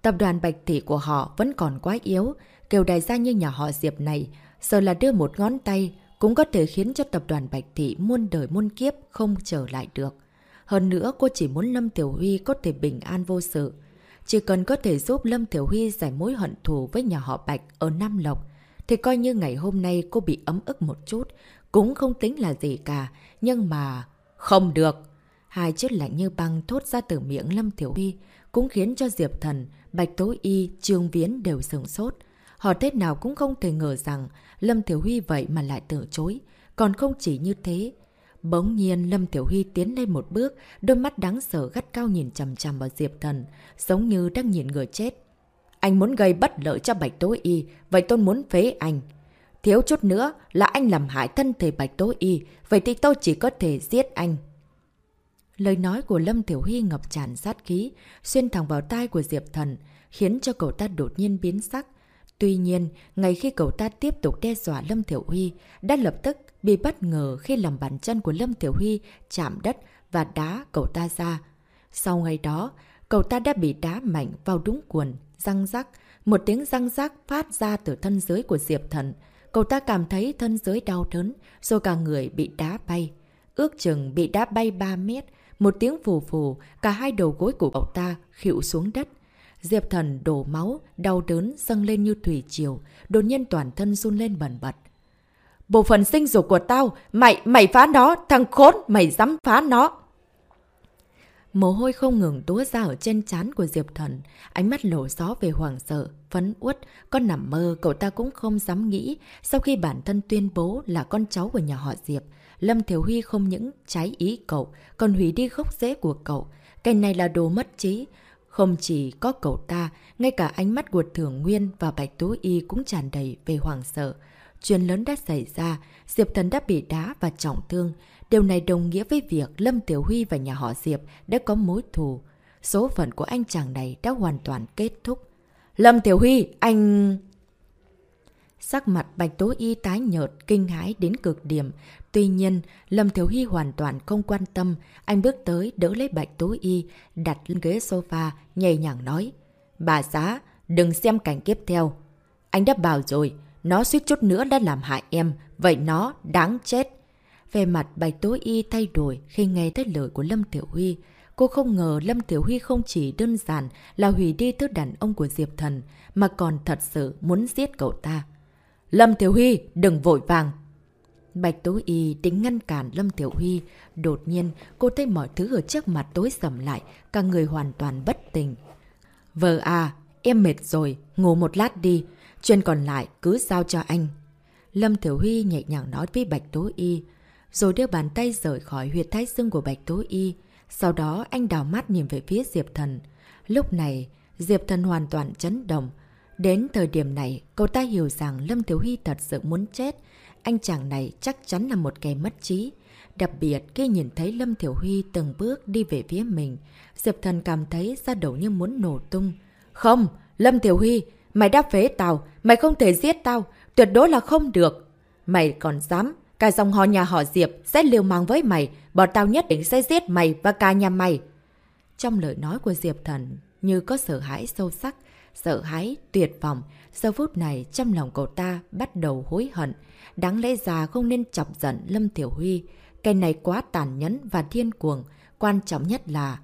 Tập đoàn Bạch Thị của họ vẫn còn quá yếu, kêu đại gia như nhà họ Diệp này, sợ là đưa một ngón tay cũng có thể khiến cho tập đoàn Bạch Thị muôn đời muôn kiếp không trở lại được. Hơn nữa cô chỉ muốn Lâm Tiểu Huy có thể bình an vô sự. Chỉ cần có thể giúp Lâm Tiểu Huy giải mối hận thù với nhà họ Bạch ở Nam Lộc, thì coi như ngày hôm nay cô bị ấm ức một chút, cũng không tính là gì cả. Nhưng mà... Không được! Hai chiếc lạnh như băng thốt ra từ miệng Lâm Tiểu Huy, cũng khiến cho Diệp Thần, Bạch Tố Y, Trương Viễn đều sừng sốt. Họ thế nào cũng không thể ngờ rằng Lâm Tiểu Huy vậy mà lại từ chối. Còn không chỉ như thế. Bỗng nhiên Lâm Tiểu Huy tiến lên một bước, đôi mắt đáng sợ gắt cao nhìn chầm chằm vào Diệp Thần, giống như đang nhìn người chết. Anh muốn gây bất lợi cho Bạch Tố Y, vậy tôi muốn phế anh. Thiếu chút nữa là anh làm hại thân thể Bạch Tố Y, vậy thì tôi chỉ có thể giết anh. Lời nói của Lâm Tiểu Huy ngập tràn sát khí, xuyên thẳng vào tai của Diệp Thần, khiến cho cậu ta đột nhiên biến sắc. Tuy nhiên, ngay khi cậu ta tiếp tục đe dọa Lâm Tiểu Huy, đã lập tức bị bất ngờ khi làm bàn chân của Lâm Tiểu Huy chạm đất và đá cậu ta ra. Sau ngày đó, cậu ta đã bị đá mạnh vào đúng quần, răng rắc. Một tiếng răng rắc phát ra từ thân dưới của Diệp Thần. Cậu ta cảm thấy thân dưới đau đớn, rồi cả người bị đá bay. Ước chừng bị đá bay 3 mét, một tiếng phù phù, cả hai đầu gối của cậu ta khịu xuống đất. Diệp thần đổ máu, đau đớn dâng lên như thủy triều, đột nhiên toàn thân run lên bẩn bật. Bộ phận sinh dục của tao, mày, mày phá nó, thằng khốn, mày dám phá nó. Mồ hôi không ngừng túa ra ở trên trán của Diệp Thần, ánh mắt lổ gió về hoàng sợ, phấn uất, con nằm mơ cậu ta cũng không dám nghĩ sau khi bản thân tuyên bố là con cháu của nhà họ Diệp. Lâm Thiếu Huy không những trái ý cậu, còn hủy đi gốc rễ của cậu. Cái này là đồ mất trí. Không chỉ có cậu ta, ngay cả ánh mắt của Thường Nguyên và Bạch Tố Y cũng tràn đầy về hoàng sợ. Chuyện lớn đã xảy ra, Diệp Thần đã bị đá và trọng thương. Điều này đồng nghĩa với việc Lâm Tiểu Huy và nhà họ Diệp đã có mối thù. Số phận của anh chàng này đã hoàn toàn kết thúc. Lâm Tiểu Huy, anh... Sắc mặt Bạch Tố Y tái nhợt, kinh hãi đến cực điểm. Tuy nhiên, Lâm Thiếu Hy hoàn toàn không quan tâm. Anh bước tới, đỡ lấy Bạch tối Y, đặt lên ghế sofa, nhảy nhàng nói. Bà xã, đừng xem cảnh tiếp theo. Anh đã bảo rồi, nó suýt chút nữa đã làm hại em, vậy nó đáng chết. Về mặt Bạch tối Y thay đổi khi nghe thấy lời của Lâm Tiểu Huy. Cô không ngờ Lâm Tiểu Huy không chỉ đơn giản là hủy đi thứ đàn ông của Diệp Thần, mà còn thật sự muốn giết cậu ta. Lâm Tiểu Huy, đừng vội vàng. Bạch Tố Y tính ngăn cản Lâm Tiểu Huy. Đột nhiên, cô thấy mọi thứ ở trước mặt tối sầm lại, cả người hoàn toàn bất tình. Vợ à, em mệt rồi, ngủ một lát đi. Chuyện còn lại cứ giao cho anh. Lâm Tiểu Huy nhẹ nhàng nói với Bạch Tố Y, rồi đưa bàn tay rời khỏi huyệt thái xương của Bạch Tố Y. Sau đó anh đào mắt nhìn về phía Diệp Thần. Lúc này, Diệp Thần hoàn toàn chấn động. Đến thời điểm này, cậu ta hiểu rằng Lâm Thiếu Huy thật sự muốn chết. Anh chàng này chắc chắn là một kẻ mất trí. Đặc biệt khi nhìn thấy Lâm Thiểu Huy từng bước đi về phía mình, Diệp Thần cảm thấy ra đầu như muốn nổ tung. Không, Lâm Thiểu Huy, mày đã phế tao, mày không thể giết tao, tuyệt đối là không được. Mày còn dám, cả dòng họ nhà họ Diệp sẽ liều mang với mày, bọn tao nhất định sẽ giết mày và cả nhà mày. Trong lời nói của Diệp Thần như có sợ hãi sâu sắc, sợ hãi, tuyệt vọng. Giờ phút này trong lòng cậu ta bắt đầu hối hận. Đáng lẽ ra không nên chọc giận Lâm Tiểu Huy. Cái này quá tàn nhẫn và thiên cuồng. Quan trọng nhất là...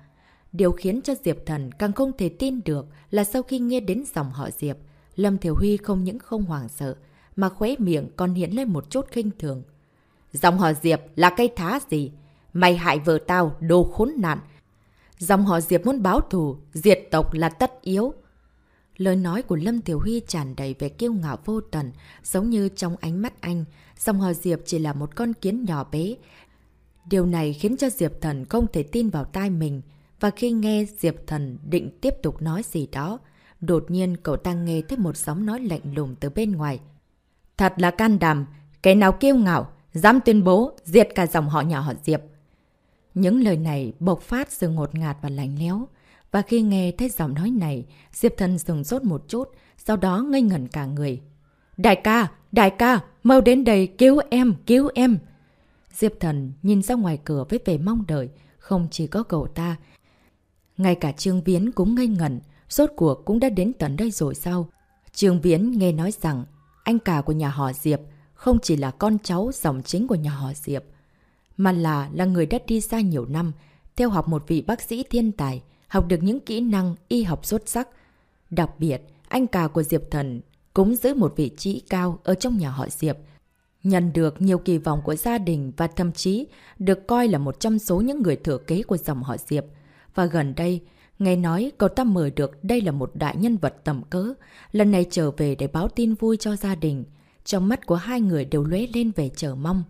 Điều khiến cho Diệp Thần càng không thể tin được là sau khi nghe đến dòng họ Diệp, Lâm Thiểu Huy không những không hoảng sợ, mà khóe miệng còn hiện lên một chút khinh thường. Dòng họ Diệp là cây thá gì? Mày hại vợ tao, đồ khốn nạn. Dòng họ Diệp muốn báo thù, diệt tộc là tất yếu. Lời nói của Lâm Tiểu Huy tràn đầy vẻ kiêu ngạo vô tận, giống như trong ánh mắt anh, dòng họ Diệp chỉ là một con kiến nhỏ bé. Điều này khiến cho Diệp Thần không thể tin vào tai mình, và khi nghe Diệp Thần định tiếp tục nói gì đó, đột nhiên cậu ta nghe thấy một giọng nói lạnh lùng từ bên ngoài. Thật là can đảm, cái nào kiêu ngạo, dám tuyên bố diệt cả dòng họ nhỏ họ Diệp. Những lời này bộc phát sự ngột ngạt và lạnh lẽo. Và khi nghe thấy giọng nói này, Diệp Thần dừng sốt một chút, sau đó ngây ngẩn cả người. Đại ca! Đại ca! Mau đến đây! Cứu em! Cứu em! Diệp Thần nhìn ra ngoài cửa với vẻ mong đợi. Không chỉ có cậu ta. Ngay cả Trương Viễn cũng ngây ngẩn. Rốt cuộc cũng đã đến tận đây rồi sao? Trương Viễn nghe nói rằng anh cả của nhà họ Diệp không chỉ là con cháu dòng chính của nhà họ Diệp, mà là là người đã đi xa nhiều năm, theo học một vị bác sĩ thiên tài, học được những kỹ năng y học xuất sắc. Đặc biệt, anh cả của Diệp Thần cũng giữ một vị trí cao ở trong nhà họ Diệp. Nhận được nhiều kỳ vọng của gia đình và thậm chí được coi là một trong số những người thừa kế của dòng họ Diệp. Và gần đây, nghe nói cậu ta mời được đây là một đại nhân vật tầm cỡ, lần này trở về để báo tin vui cho gia đình. Trong mắt của hai người đều lóe lên về chờ mong.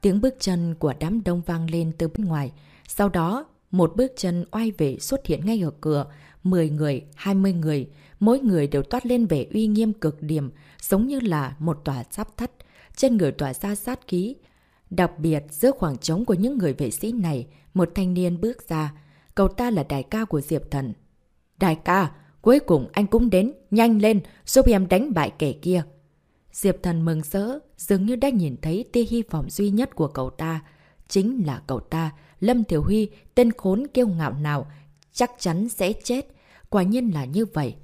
Tiếng bước chân của đám đông vang lên từ bên ngoài. Sau đó, một bước chân oai vệ xuất hiện ngay ở cửa. 10 người, 20 người, mỗi người đều toát lên vẻ uy nghiêm cực điểm, giống như là một tòa giáp thất. Trên người tỏa ra sát khí. Đặc biệt, giữa khoảng trống của những người vệ sĩ này, một thanh niên bước ra. Cậu ta là đại ca của Diệp Thần. Đại ca, cuối cùng anh cũng đến, nhanh lên, giúp em đánh bại kẻ kia. Diệp Thần mừng rỡ, dường như đã nhìn thấy tia hy vọng duy nhất của cậu ta. Chính là cậu ta, Lâm Thiểu Huy, tên khốn kiêu ngạo nào, chắc chắn sẽ chết. Quả nhiên là như vậy.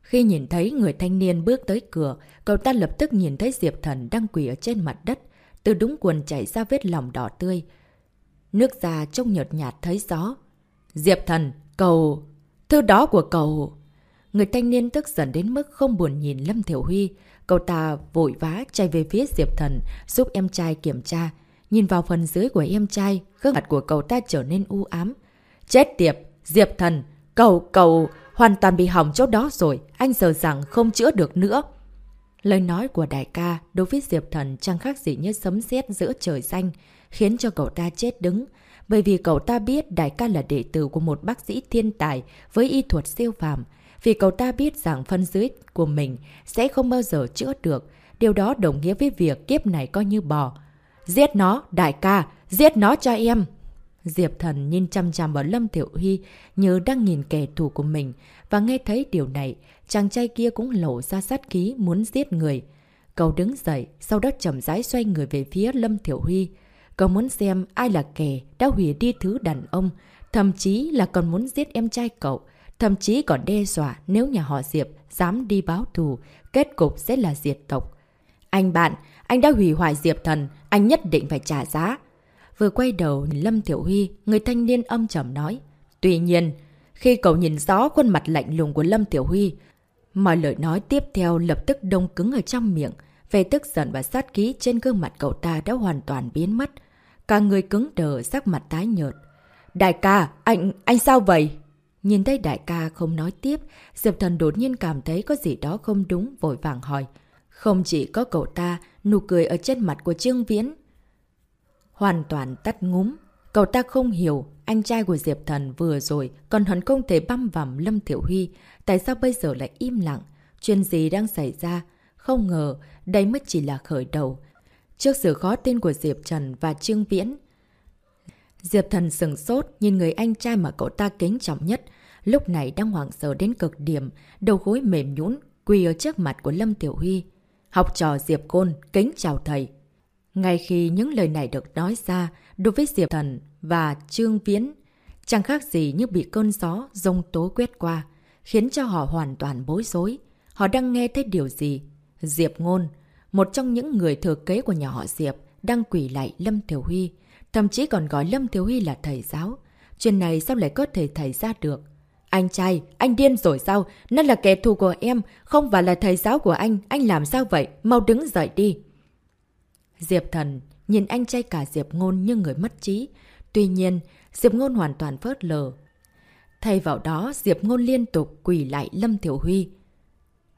Khi nhìn thấy người thanh niên bước tới cửa, cậu ta lập tức nhìn thấy Diệp Thần đang quỳ ở trên mặt đất, từ đúng quần chảy ra vết lòng đỏ tươi. Nước da trông nhợt nhạt thấy gió. Diệp Thần, cầu... Thư đó của cậu... Người thanh niên tức giận đến mức không buồn nhìn Lâm Thiểu Huy. Cậu ta vội vã chạy về phía Diệp Thần, giúp em trai kiểm tra. Nhìn vào phần dưới của em trai, gương mặt của cậu ta trở nên u ám. Chết tiệp, Diệp Thần, cậu, cậu hoàn toàn bị hỏng chỗ đó rồi, anh sợ rằng không chữa được nữa. Lời nói của đại ca đối với Diệp Thần chẳng khác gì như sấm sét giữa trời xanh, khiến cho cậu ta chết đứng. Bởi vì cậu ta biết đại ca là đệ tử của một bác sĩ thiên tài với y thuật siêu phàm, vì cậu ta biết rằng phân dưới của mình sẽ không bao giờ chữa được. Điều đó đồng nghĩa với việc kiếp này coi như bò. Giết nó, đại ca, giết nó cho em. Diệp thần nhìn chăm chăm vào Lâm Tiểu Huy như đang nhìn kẻ thù của mình và nghe thấy điều này, chàng trai kia cũng lộ ra sát khí muốn giết người. Cậu đứng dậy, sau đó chậm rãi xoay người về phía Lâm Tiểu Huy. Cậu muốn xem ai là kẻ đã hủy đi thứ đàn ông, thậm chí là còn muốn giết em trai cậu, thậm chí còn đe dọa nếu nhà họ Diệp dám đi báo thù, kết cục sẽ là diệt tộc. Anh bạn, anh đã hủy hoại Diệp Thần, anh nhất định phải trả giá. Vừa quay đầu, Lâm Tiểu Huy, người thanh niên âm trầm nói. Tuy nhiên, khi cậu nhìn rõ khuôn mặt lạnh lùng của Lâm Tiểu Huy, mọi lời nói tiếp theo lập tức đông cứng ở trong miệng. Về tức giận và sát ký trên gương mặt cậu ta đã hoàn toàn biến mất. Cả người cứng đờ, sắc mặt tái nhợt. Đại ca, anh, anh sao vậy? Nhìn thấy đại ca không nói tiếp, Diệp Thần đột nhiên cảm thấy có gì đó không đúng, vội vàng hỏi. Không chỉ có cậu ta, nụ cười ở trên mặt của Trương Viễn. Hoàn toàn tắt ngúm. Cậu ta không hiểu, anh trai của Diệp Thần vừa rồi còn hẳn không thể băm vằm Lâm Thiểu Huy. Tại sao bây giờ lại im lặng? Chuyện gì đang xảy ra? Không ngờ, đây mới chỉ là khởi đầu. Trước sự khó tin của Diệp Trần và Trương Viễn, Diệp Thần sừng sốt nhìn người anh trai mà cậu ta kính trọng nhất, lúc này đang hoảng sợ đến cực điểm, đầu gối mềm nhũn quỳ ở trước mặt của Lâm Tiểu Huy. Học trò Diệp Côn, kính chào thầy. Ngay khi những lời này được nói ra, đối với Diệp Thần và Trương Viễn, chẳng khác gì như bị cơn gió, rông tố quét qua, khiến cho họ hoàn toàn bối rối. Họ đang nghe thấy điều gì? Diệp Ngôn, một trong những người thừa kế của nhà họ Diệp, đang quỷ lại Lâm Thiểu Huy, thậm chí còn gọi Lâm Thiếu Huy là thầy giáo. Chuyện này sao lại có thể thầy ra được? Anh trai, anh điên rồi sao? Nó là kẻ thù của em, không phải là thầy giáo của anh. Anh làm sao vậy? Mau đứng dậy đi. Diệp thần nhìn anh trai cả Diệp Ngôn như người mất trí. Tuy nhiên, Diệp Ngôn hoàn toàn phớt lờ. Thay vào đó, Diệp Ngôn liên tục quỳ lại Lâm Thiểu Huy.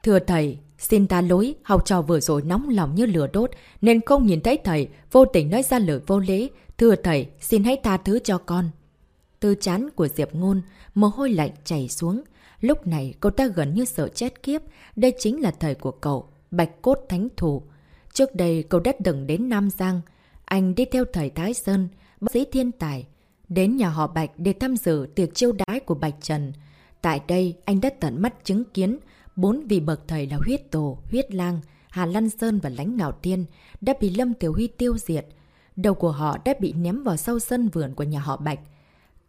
Thưa thầy, xin ta lỗi, học trò vừa rồi nóng lòng như lửa đốt, nên không nhìn thấy thầy, vô tình nói ra lời vô lễ, Thưa thầy, xin hãy tha thứ cho con. Từ chán của Diệp Ngôn, mồ hôi lạnh chảy xuống. Lúc này cậu ta gần như sợ chết kiếp. Đây chính là thời của cậu, Bạch Cốt Thánh Thủ. Trước đây cậu đã từng đến Nam Giang. Anh đi theo thầy Thái Sơn, bác sĩ thiên tài. Đến nhà họ Bạch để tham dự tiệc chiêu đái của Bạch Trần. Tại đây, anh đã tận mắt chứng kiến bốn vị bậc thầy là huyết tổ, huyết lang, Hà Lan Sơn và Lánh Ngạo Tiên đã bị Lâm Tiểu Huy tiêu diệt. Đầu của họ đã bị ném vào sâu sân vườn của nhà họ Bạch.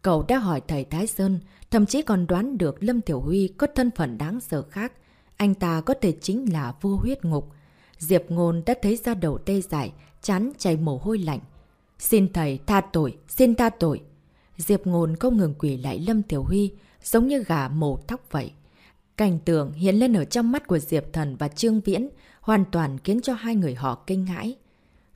Cậu đã hỏi thầy Thái Sơn, thậm chí còn đoán được Lâm Tiểu Huy có thân phận đáng sợ khác. Anh ta có thể chính là vua huyết ngục. Diệp Ngôn đã thấy ra đầu tê dại, chán chảy mồ hôi lạnh. Xin thầy tha tội, xin tha tội. Diệp Ngôn không ngừng quỷ lại Lâm Tiểu Huy, giống như gà mổ tóc vậy. Cảnh tượng hiện lên ở trong mắt của Diệp Thần và Trương Viễn, hoàn toàn khiến cho hai người họ kinh hãi.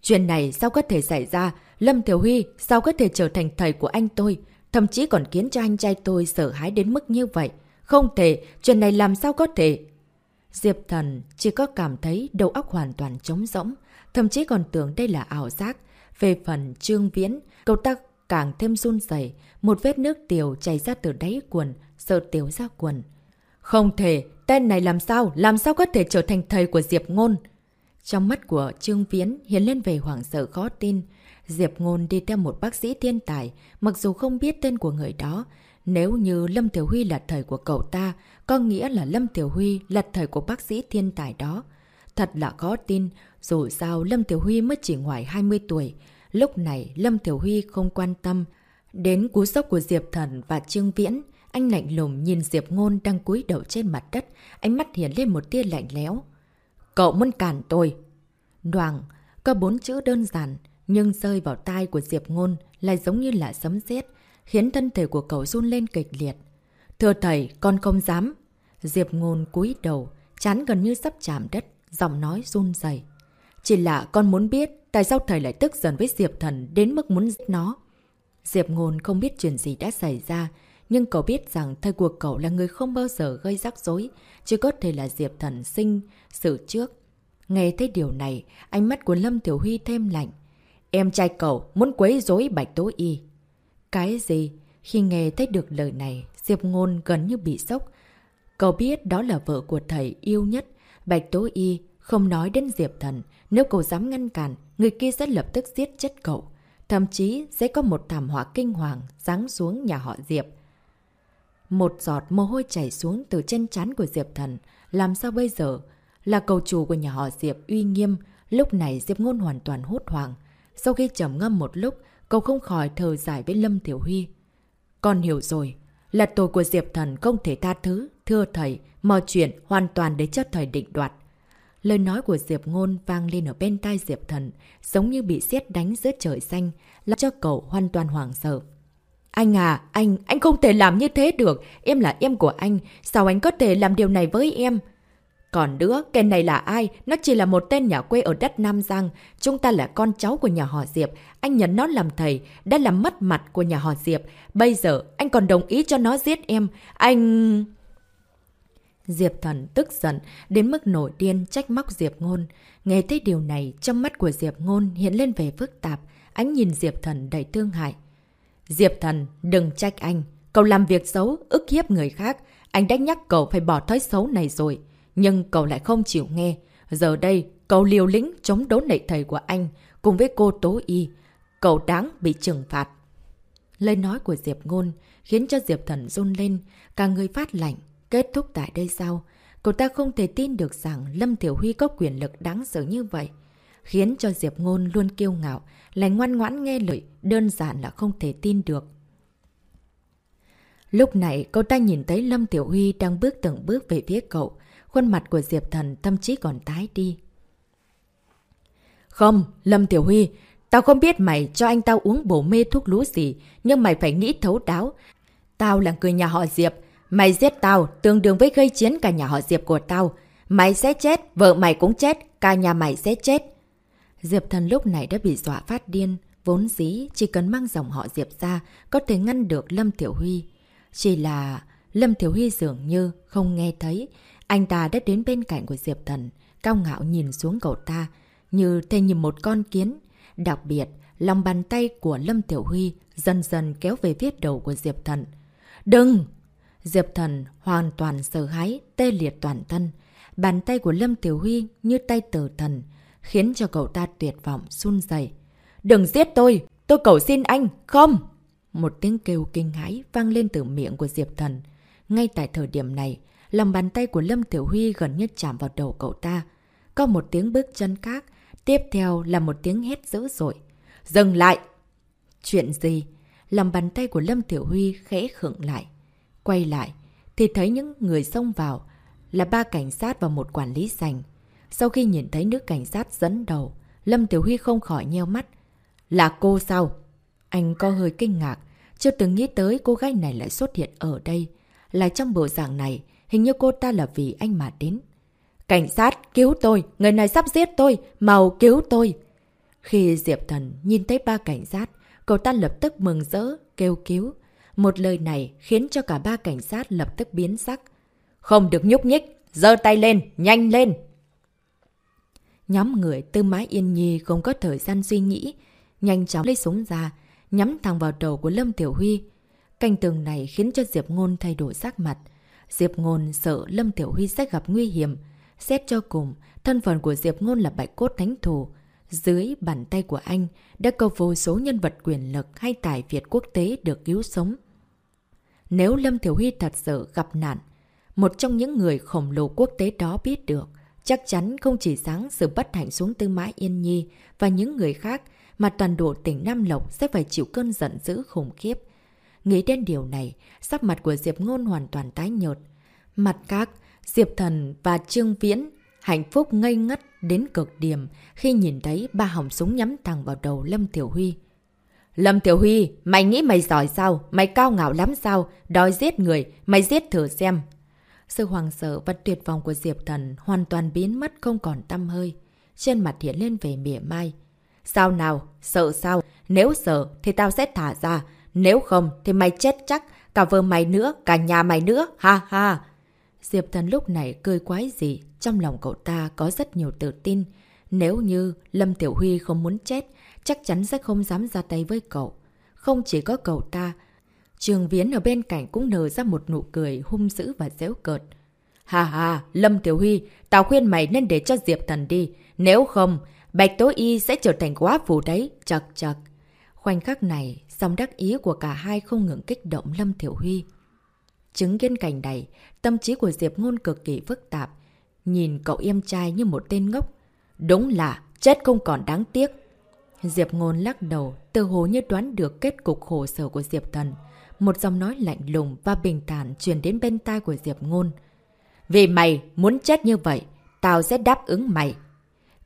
Chuyện này sao có thể xảy ra? Lâm Tiểu Huy sao có thể trở thành thầy của anh tôi? Thậm chí còn khiến cho anh trai tôi sợ hãi đến mức như vậy. Không thể, chuyện này làm sao có thể? Diệp Thần chỉ có cảm thấy đầu óc hoàn toàn trống rỗng, thậm chí còn tưởng đây là ảo giác. Về phần Trương Viễn, cậu ta càng thêm run dày, một vết nước tiểu chảy ra từ đáy quần, sợ tiểu ra quần. Không thể, tên này làm sao, làm sao có thể trở thành thầy của Diệp Ngôn? Trong mắt của Trương Viễn hiện lên về hoảng sợ khó tin. Diệp Ngôn đi theo một bác sĩ thiên tài, mặc dù không biết tên của người đó. Nếu như Lâm Tiểu Huy là thầy của cậu ta, có nghĩa là Lâm Tiểu Huy là thầy của bác sĩ thiên tài đó. Thật là khó tin, dù sao Lâm Tiểu Huy mới chỉ ngoài 20 tuổi. Lúc này Lâm Tiểu Huy không quan tâm. Đến cú sốc của Diệp Thần và Trương Viễn, anh lạnh lùng nhìn Diệp Ngôn đang cúi đầu trên mặt đất, ánh mắt hiện lên một tia lạnh lẽo. Cậu muốn cản tôi. Đoàn, có bốn chữ đơn giản, nhưng rơi vào tai của Diệp Ngôn lại giống như là sấm sét khiến thân thể của cậu run lên kịch liệt. Thưa thầy, con không dám. Diệp Ngôn cúi đầu, chán gần như sắp chạm đất, giọng nói run dày. Chỉ là con muốn biết tại sao thầy lại tức giận với Diệp Thần đến mức muốn giết nó. Diệp Ngôn không biết chuyện gì đã xảy ra, nhưng cậu biết rằng thầy của cậu là người không bao giờ gây rắc rối, chỉ có thể là Diệp Thần sinh sự trước. Nghe thấy điều này, ánh mắt của Lâm Tiểu Huy thêm lạnh. Em trai cậu muốn quấy rối Bạch Tố Y. Cái gì? Khi nghe thấy được lời này, Diệp Ngôn gần như bị sốc. Cậu biết đó là vợ của thầy yêu nhất. Bạch Tố Y không nói đến Diệp Thần. Nếu cậu dám ngăn cản, người kia sẽ lập tức giết chết cậu. Thậm chí sẽ có một thảm họa kinh hoàng ráng xuống nhà họ Diệp. Một giọt mồ hôi chảy xuống từ chân chán của Diệp Thần. Làm sao bây giờ? Là cầu chủ của nhà họ Diệp uy nghiêm, lúc này Diệp Ngôn hoàn toàn hốt hoảng. Sau khi trầm ngâm một lúc, cậu không khỏi thờ giải với Lâm Tiểu Huy. Con hiểu rồi, là tội của Diệp Thần không thể tha thứ, thưa thầy, mọi chuyện hoàn toàn để cho thầy định đoạt. Lời nói của Diệp Ngôn vang lên ở bên tai Diệp Thần, giống như bị xét đánh giữa trời xanh, làm cho cậu hoàn toàn hoảng sợ. Anh à, anh, anh không thể làm như thế được. Em là em của anh. Sao anh có thể làm điều này với em? Còn nữa, kẻ này là ai? Nó chỉ là một tên nhà quê ở đất Nam Giang. Chúng ta là con cháu của nhà họ Diệp. Anh nhận nó làm thầy, đã làm mất mặt của nhà họ Diệp. Bây giờ, anh còn đồng ý cho nó giết em. Anh... Diệp Thần tức giận, đến mức nổi điên trách móc Diệp Ngôn. Nghe thấy điều này, trong mắt của Diệp Ngôn hiện lên vẻ phức tạp. anh nhìn Diệp Thần đầy thương hại. Diệp Thần, đừng trách anh. Cậu làm việc xấu, ức hiếp người khác. Anh đã nhắc cậu phải bỏ thói xấu này rồi. Nhưng cậu lại không chịu nghe. Giờ đây, cậu liều lĩnh chống đốn nệ thầy của anh, cùng với cô Tố Y. Cậu đáng bị trừng phạt. Lời nói của Diệp Ngôn khiến cho Diệp Thần run lên, cả người phát lạnh. Kết thúc tại đây sao? Cậu ta không thể tin được rằng Lâm Tiểu Huy có quyền lực đáng sợ như vậy. Khiến cho Diệp Ngôn luôn kiêu ngạo, lại ngoan ngoãn nghe lời, đơn giản là không thể tin được. Lúc này, cậu ta nhìn thấy Lâm Tiểu Huy đang bước từng bước về phía cậu. Khuôn mặt của Diệp Thần thậm chí còn tái đi. Không, Lâm Tiểu Huy, tao không biết mày cho anh tao uống bổ mê thuốc lú gì, nhưng mày phải nghĩ thấu đáo. Tao là người nhà họ Diệp, mày giết tao tương đương với gây chiến cả nhà họ Diệp của tao. Mày sẽ chết, vợ mày cũng chết, cả nhà mày sẽ chết. Diệp Thần lúc này đã bị dọa phát điên, vốn dĩ chỉ cần mang dòng họ Diệp ra có thể ngăn được Lâm Tiểu Huy. Chỉ là Lâm Tiểu Huy dường như không nghe thấy, anh ta đã đến bên cạnh của Diệp Thần, cao ngạo nhìn xuống cậu ta, như thể nhìn một con kiến. Đặc biệt, lòng bàn tay của Lâm Tiểu Huy dần dần kéo về viết đầu của Diệp Thần. Đừng! Diệp Thần hoàn toàn sợ hãi, tê liệt toàn thân. Bàn tay của Lâm Tiểu Huy như tay tử thần, khiến cho cậu ta tuyệt vọng, run dày. Đừng giết tôi! Tôi cầu xin anh! Không! Một tiếng kêu kinh hãi vang lên từ miệng của Diệp Thần. Ngay tại thời điểm này, lòng bàn tay của Lâm Tiểu Huy gần như chạm vào đầu cậu ta. Có một tiếng bước chân khác, tiếp theo là một tiếng hét dữ dội. Dừng lại! Chuyện gì? Lòng bàn tay của Lâm Tiểu Huy khẽ khựng lại. Quay lại, thì thấy những người xông vào là ba cảnh sát và một quản lý sành. Sau khi nhìn thấy nữ cảnh sát dẫn đầu, Lâm Tiểu Huy không khỏi nheo mắt. Là cô sao? Anh có hơi kinh ngạc, chưa từng nghĩ tới cô gái này lại xuất hiện ở đây. là trong bộ dạng này, hình như cô ta là vì anh mà đến. Cảnh sát, cứu tôi! Người này sắp giết tôi! Màu cứu tôi! Khi Diệp Thần nhìn thấy ba cảnh sát, cậu ta lập tức mừng rỡ, kêu cứu. Một lời này khiến cho cả ba cảnh sát lập tức biến sắc. Không được nhúc nhích! giơ tay lên! Nhanh lên! Nhóm người tư mái yên nhi không có thời gian suy nghĩ, nhanh chóng lấy súng ra, nhắm thẳng vào đầu của Lâm Tiểu Huy. Cảnh tường này khiến cho Diệp Ngôn thay đổi sắc mặt. Diệp Ngôn sợ Lâm Tiểu Huy sẽ gặp nguy hiểm. Xét cho cùng, thân phận của Diệp Ngôn là bạch cốt thánh thủ. Dưới bàn tay của anh đã có vô số nhân vật quyền lực hay tài Việt quốc tế được cứu sống. Nếu Lâm Tiểu Huy thật sự gặp nạn, một trong những người khổng lồ quốc tế đó biết được, chắc chắn không chỉ sáng sự bất hạnh xuống Tư Mã Yên Nhi và những người khác, mà toàn bộ tỉnh Nam Lộc sẽ phải chịu cơn giận dữ khủng khiếp. Nghĩ đến điều này, sắc mặt của Diệp Ngôn hoàn toàn tái nhợt. Mặt khác, Diệp Thần và Trương Viễn hạnh phúc ngây ngất đến cực điểm khi nhìn thấy ba hỏng súng nhắm thẳng vào đầu Lâm Tiểu Huy. Lâm Tiểu Huy, mày nghĩ mày giỏi sao? Mày cao ngạo lắm sao? Đói giết người, mày giết thử xem. Sự hoàng sợ và tuyệt vọng của Diệp Thần hoàn toàn biến mất không còn tâm hơi. Trên mặt hiện lên về mỉa mai. Sao nào? Sợ sao? Nếu sợ thì tao sẽ thả ra. Nếu không thì mày chết chắc. Cả vợ mày nữa, cả nhà mày nữa. Ha ha! Diệp Thần lúc này cười quái gì. Trong lòng cậu ta có rất nhiều tự tin. Nếu như Lâm Tiểu Huy không muốn chết, chắc chắn sẽ không dám ra tay với cậu. Không chỉ có cậu ta, Trường Viễn ở bên cạnh cũng nở ra một nụ cười hung dữ và dễu cợt. Hà hà, Lâm Tiểu Huy, tao khuyên mày nên để cho Diệp Thần đi. Nếu không, Bạch Tố Y sẽ trở thành quá phù đấy. Chật chật. Khoảnh khắc này, dòng đắc ý của cả hai không ngừng kích động Lâm Tiểu Huy. Chứng kiến cảnh này, tâm trí của Diệp Ngôn cực kỳ phức tạp. Nhìn cậu em trai như một tên ngốc. Đúng là chết không còn đáng tiếc. Diệp Ngôn lắc đầu, tự hồ như đoán được kết cục khổ sở của Diệp Thần. Một giọng nói lạnh lùng và bình thản truyền đến bên tai của Diệp Ngôn. Vì mày muốn chết như vậy, tao sẽ đáp ứng mày.